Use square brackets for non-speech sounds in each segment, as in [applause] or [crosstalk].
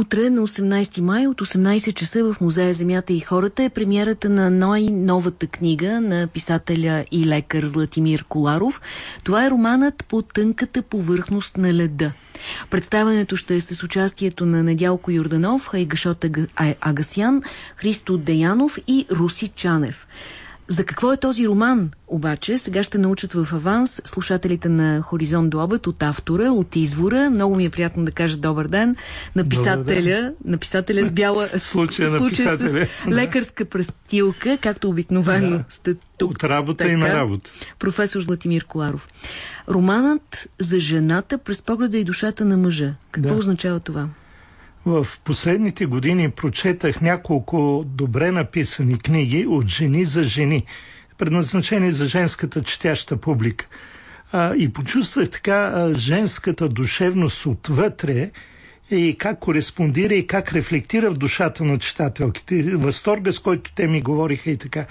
Утре на 18 май от 18 часа в Музея Земята и хората е премиерата на най-новата книга на писателя и лекар Златимир Коларов. Това е романът по тънката повърхност на леда. Представянето ще е с участието на Недялко Юрданов, Хайгашот Агасян, Христо Деянов и Руси Чанев. За какво е този роман? Обаче сега ще научат в аванс слушателите на Хоризонт до обед от автора, от извора. Много ми е приятно да кажа добър ден на писателя, на писателя с бяла случая, случая с [laughs] лекарска престилка, както обикновено да. сте тук. От работа така, и на работа. Професор Златимир Коларов. Романът за жената през погледа и душата на мъжа. Какво да. означава това? В последните години прочетах няколко добре написани книги от жени за жени, предназначени за женската четяща публика. А, и почувствах така а, женската душевност отвътре и как кореспондира и как рефлектира в душата на читателките, възторга, с който те ми говориха и така.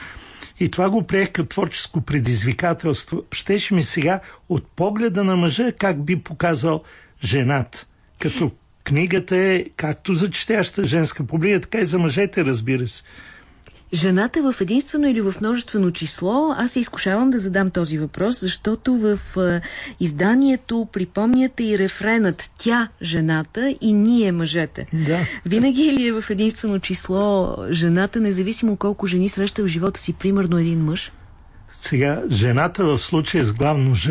И това го приех като творческо предизвикателство. Щеше ми сега от погледа на мъжа как би показал жената, като книгата е както за четяща женска публика, така и за мъжете, разбира се. Жената в единствено или в множествено число, аз се изкушавам да задам този въпрос, защото в изданието припомняте и рефренът «Тя, жената» и «Ние, мъжете». Да. Винаги ли е в единствено число жената, независимо колко жени среща в живота си, примерно един мъж? Сега, жената в случая с главно Ж.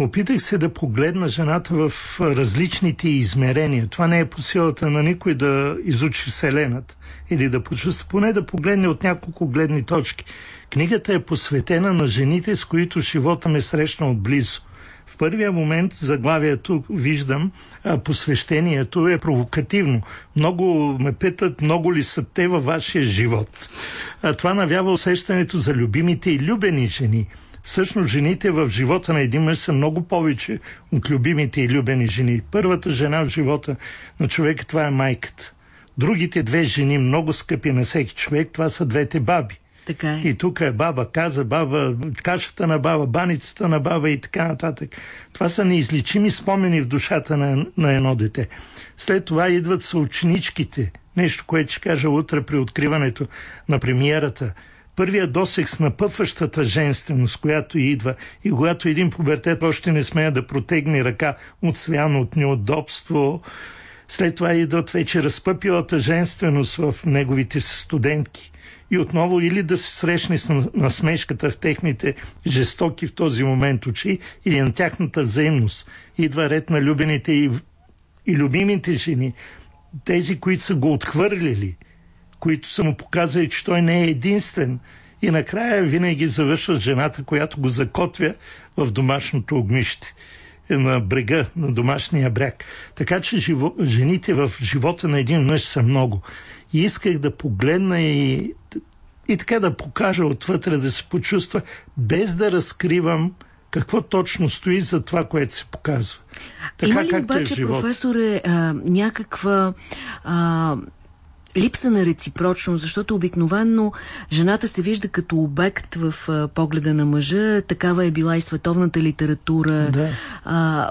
Опитах се да погледна жената в различните измерения. Това не е по силата на никой да изучи Вселената или да почувства, поне да погледне от няколко гледни точки. Книгата е посветена на жените, с които живота ме срещна отблизо. В първия момент заглавието виждам, посвещението е провокативно. Много ме питат, много ли са те във вашия живот. Това навява усещането за любимите и любени жени – Всъщност жените в живота на един мъж са много повече от любимите и любени жени. Първата жена в живота на човека това е майката. Другите две жени, много скъпи на всеки човек, това са двете баби. Така е. И тук е баба каза, баба, кашата на баба, баницата на баба и така нататък. Това са неизличими спомени в душата на, на едно дете. След това идват съученичките. Нещо, което ще кажа утре при откриването на премиерата – Първия досек с напъващата женственост, която идва и когато един пубертет още не смея да протегне ръка, отсвян от неудобство, след това идват вече разпъпилата женственост в неговите студентки. И отново или да се срещне с насмешката в техните жестоки в този момент очи, или на тяхната взаимност. Идва ред на любените и, и любимите жени, тези, които са го отхвърлили – които са му показали, че той не е единствен. И накрая винаги завършва с жената, която го закотвя в домашното огнище на брега, на домашния бряг. Така че живо, жените в живота на един мъж са много. И исках да погледна и, и така да покажа отвътре, да се почувства, без да разкривам какво точно стои за това, което се показва. Така, Има ли е обаче, е професоре, а, някаква а, липса на реципрочност, защото обикновенно жената се вижда като обект в а, погледа на мъжа. Такава е била и световната литература. Да. А,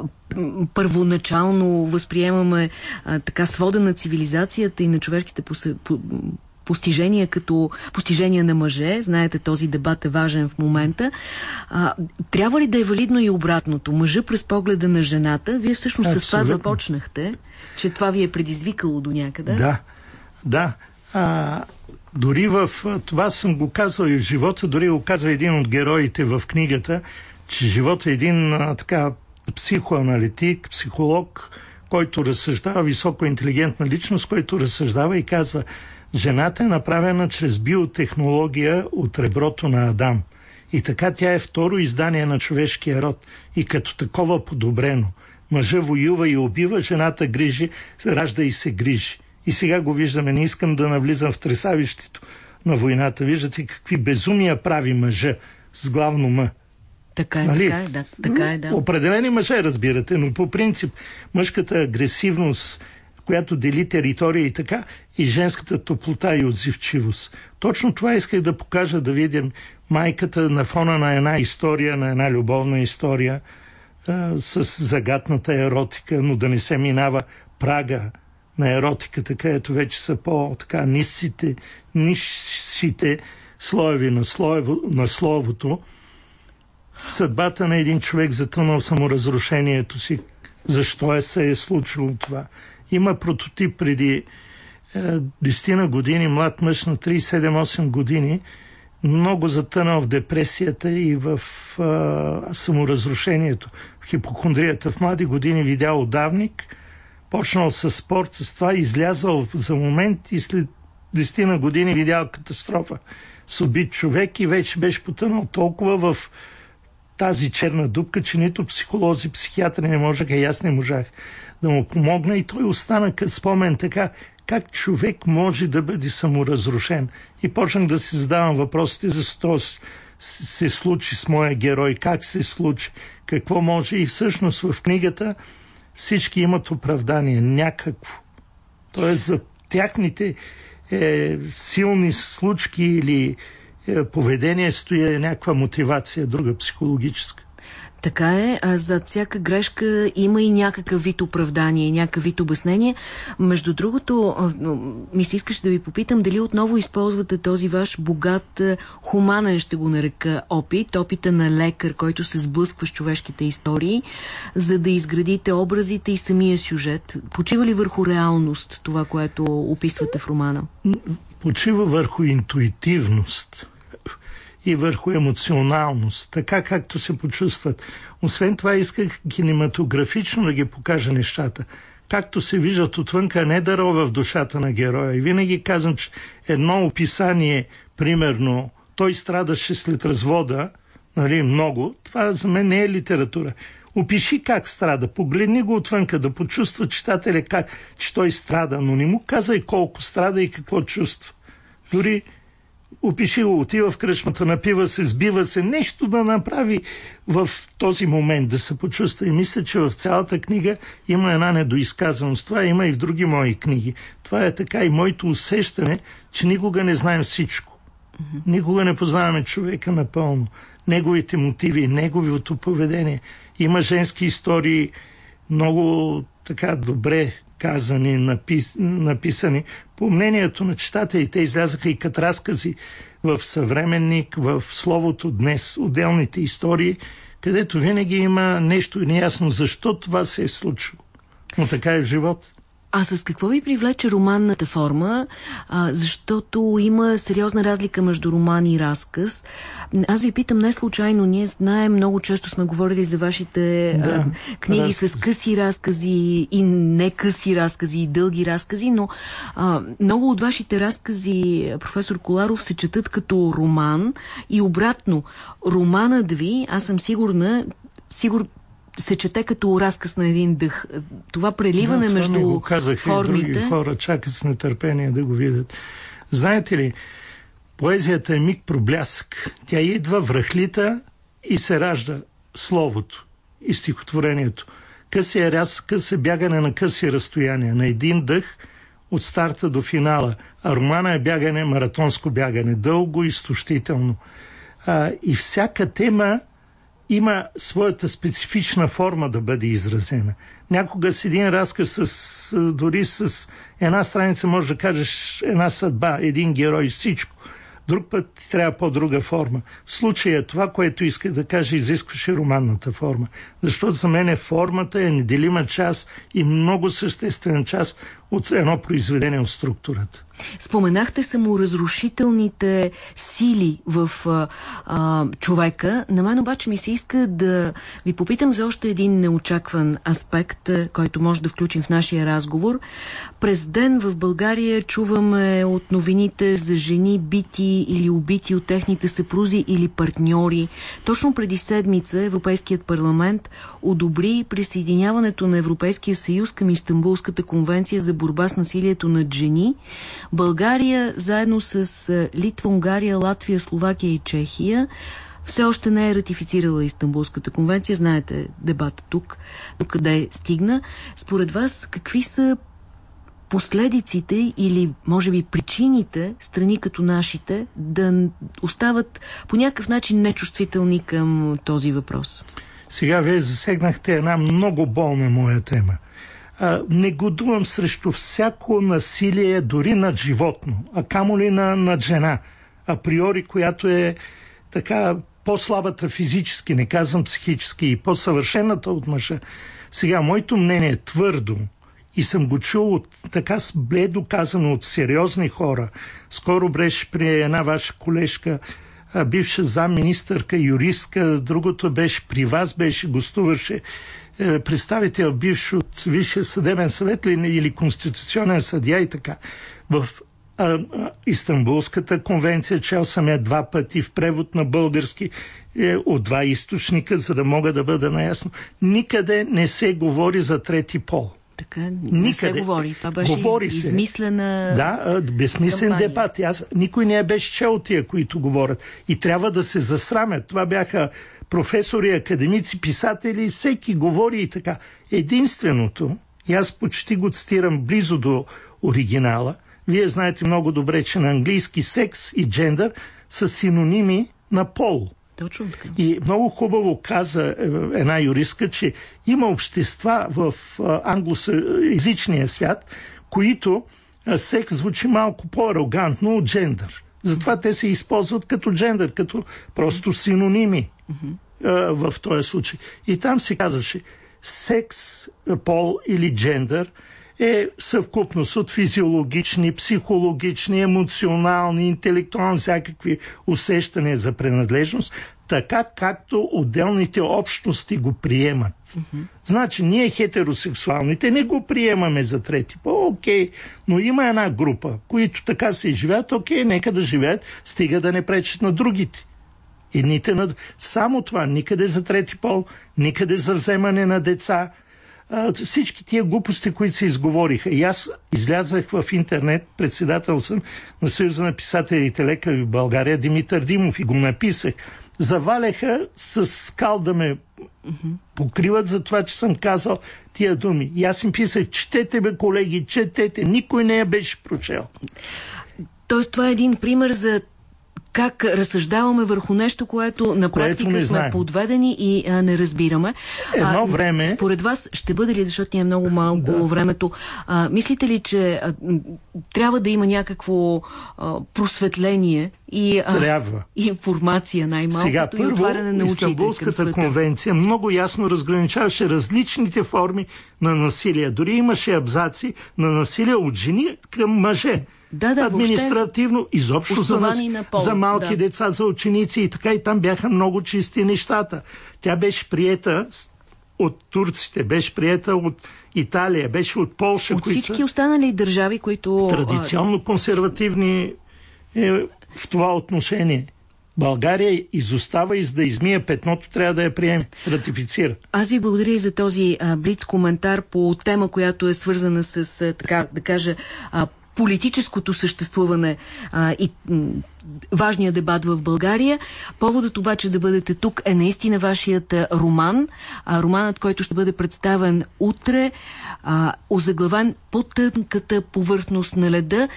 първоначално възприемаме а, така свода на цивилизацията и на човешките постижения като постижения на мъже. Знаете, този дебат е важен в момента. А, трябва ли да е валидно и обратното? Мъжа през погледа на жената. Вие всъщност Абсолютно. с това започнахте, че това ви е предизвикало до някъде. Да. Да. А, дори в това съм го казал и в живота, дори го казва един от героите в книгата, че живота е един а, така психоаналитик, психолог, който разсъждава, високо интелигентна личност, който разсъждава и казва, жената е направена чрез биотехнология от реброто на Адам. И така тя е второ издание на човешкия род и като такова подобрено. Мъжа воюва и убива, жената грижи, ражда и се грижи. И сега го виждаме. Не искам да навлизам в тресавището на войната. Виждате какви безумия прави мъжа с главно М. Така е, нали? така е, да. Така е, да. Определени мъже, разбирате, но по принцип мъжката агресивност, която дели територия и така, и женската топлота и отзивчивост. Точно това исках да покажа, да видим майката на фона на една история, на една любовна история, а, с загатната еротика, но да не се минава прага на еротиката, където вече са по-така нисите, нишите слоеви на, слоево, на словото, съдбата на един човек затънал саморазрушението си, защо е се е случило това. Има прототип преди е, 10 години, млад мъж на 37-8 години, много затънал в депресията и в а, саморазрушението, в хипохондрията. В млади години видял отдавник, почнал с спорт, с това, излязал за момент и след 10 на години видял катастрофа. С убит човек и вече беше потънал толкова в тази черна дупка, че нито психолози, психиатри не можеха и аз не можах да му помогна. И той остана като спомен така, как човек може да бъде саморазрушен. И почнах да си задавам въпросите за що се случи с моя герой, как се случи, какво може. И всъщност в книгата всички имат оправдание, някакво. Тоест за тяхните е, силни случки или е, поведение стои някаква мотивация, друга психологическа. Така е, а зад всяка грешка има и някакъв вид оправдание, някакъв вид обяснение. Между другото, ми се искаше да ви попитам дали отново използвате този ваш богат, хуманен, ще го нарека, опит, опита на лекар, който се сблъсква с човешките истории, за да изградите образите и самия сюжет. Почива ли върху реалност това, което описвате в романа? Почива върху интуитивност и върху емоционалност, така както се почувстват. Освен това исках кинематографично да ги покажа нещата. Както се виждат отвънка, не да рова в душата на героя. И винаги казвам, че едно описание, примерно, той страдаше след развода, нали, много, това за мен не е литература. Опиши как страда, погледни го отвънка, да почувства читателя как, че той страда, но не му казай колко страда и какво чувства. Дори опиши го, отива в кръчмата, напива се, сбива се, нещо да направи в този момент, да се почувства. И мисля, че в цялата книга има една недоизказаност. Това има и в други мои книги. Това е така и моето усещане, че никога не знаем всичко. Никога не познаваме човека напълно. Неговите мотиви, неговото поведение. Има женски истории, много така добре казани, напис, написани. По мнението на читателите те излязаха и като разкази в съвременник, в словото днес, отделните истории, където винаги има нещо неясно защо това се е случило. Но така е в живота. А с какво ви привлече романната форма? А, защото има сериозна разлика между роман и разказ. Аз ви питам не случайно. Ние знаем, много често сме говорили за вашите да, а, книги разказ. с къси разкази и не къси разкази и дълги разкази, но а, много от вашите разкази, професор Коларов, се четат като роман и обратно. Романът ви, аз съм сигурна, сигур, се чете като разказ на един дъх. Това преливане да, това между го казах формите... И други хора чакат с нетърпение да го видят. Знаете ли, поезията е миг проблясък. Тя идва връхлита и се ражда словото и стихотворението. Късия разказ е бягане на къси разстояния, на един дъх от старта до финала. А романа е бягане, маратонско бягане, дълго и изтощително. А, и всяка тема има своята специфична форма да бъде изразена. Някога с един разказ, с, дори с една страница може да кажеш една съдба, един герой, всичко. Друг път трябва по-друга форма. В случая това, което иска да каже, изискваше романната форма. Защото за мен формата е неделима част и много съществен част от едно произведение от структурата. Споменахте саморазрушителните сили в а, а, човека. На мен обаче ми се иска да ви попитам за още един неочакван аспект, който може да включим в нашия разговор. През ден в България чуваме от новините за жени бити или убити от техните съпрузи или партньори. Точно преди седмица Европейският парламент одобри присъединяването на Европейския съюз към Истанбулската конвенция за борба с насилието над жени. България, заедно с Литва, Унгария, Латвия, Словакия и Чехия, все още не е ратифицирала Истанбулската конвенция. Знаете дебата тук, до къде стигна. Според вас, какви са последиците или, може би, причините страни като нашите да остават по някакъв начин нечувствителни към този въпрос? Сега вие засегнахте една много болна моя тема. А, негодувам срещу всяко насилие, дори над животно, а камо ли на, над жена, априори, която е така по-слабата физически, не казвам психически, и по-съвършената от мъжа. Сега, моето мнение е твърдо и съм го чул от, така бледо казано от сериозни хора. Скоро беше при една ваша колежка, бивша замминистърка, юристка, другото беше при вас, беше, гостуваше е, представител бивш от Висшия съдебен съвет или Конституционен съдия и така. В Истанбулската конвенция чел съм я два пъти в превод на български е, от два източника, за да мога да бъда наясно. Никъде не се говори за трети пол. Така, не се говори. Това беше говори из, се. измислена Да, безсмислен кампания. дебат. Аз, никой не е беше чел тия, които говорят. И трябва да се засрамят. Това бяха професори, академици, писатели, всеки говори и така. Единственото, и аз почти го цитирам близо до оригинала, вие знаете много добре, че на английски секс и джендър са синоними на пол. Точно така. И много хубаво каза е, една юристка, че има общества в англоязичния свят, които секс звучи малко по-арогантно от джендър. Затова те се използват като джендър, като просто синоними в този случай. И там се казваше секс, пол или джендър е съвкупност от физиологични, психологични, емоционални, интелектуални, всякакви усещания за принадлежност, така както отделните общности го приемат. Mm-hmm. Значи, ние хетеросексуалните не го приемаме за трети пол, окей, но има една група, които така се живеят, окей, нека да живеят, стига да не пречат на другите. Едните на... Само това, никъде за трети пол, никъде за вземане на деца, всички тия глупости, които се изговориха. И аз излязах в интернет, председател съм на Съюза на писателите лекари в България, Димитър Димов, и го написах заваляха с скал да ме покриват за това, че съм казал тия думи. И аз им писах, четете бе, колеги, четете. Никой не я беше прочел. Тоест това е един пример за как разсъждаваме върху нещо, което на практика което сме подведени и а, не разбираме. Едно а, време... Според вас ще бъде ли, защото ни е много малко да. времето, а, мислите ли, че а, трябва да има някакво а, просветление и а, трябва. информация най-малкото и отваряне на очите Истанбулската конвенция много ясно разграничаваше различните форми на насилие. Дори имаше абзаци на насилие от жени към мъже да, да, административно, изобщо за, нас, на пол, за малки да. деца, за ученици и така и там бяха много чисти нещата. Тя беше приета от турците, беше приета от Италия, беше от Полша. От които всички са останали държави, които... Традиционно консервативни е, в това отношение. България изостава и за да измие петното, трябва да я приеме, ратифицира. Аз ви благодаря и за този а, блиц коментар по тема, която е свързана с, а, така да кажа, а, политическото съществуване а, и важния дебат в България. Поводът обаче да бъдете тук е наистина вашият роман. А, романът, който ще бъде представен утре, а, озаглавен по тънката повърхност на леда,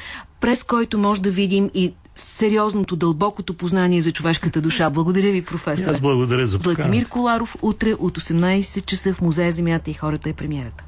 през който може да видим и сериозното, дълбокото познание за човешката душа. Благодаря ви, професор. Аз благодаря за Владимир Коларов, утре от 18 часа в Музея Земята и хората е премиерата.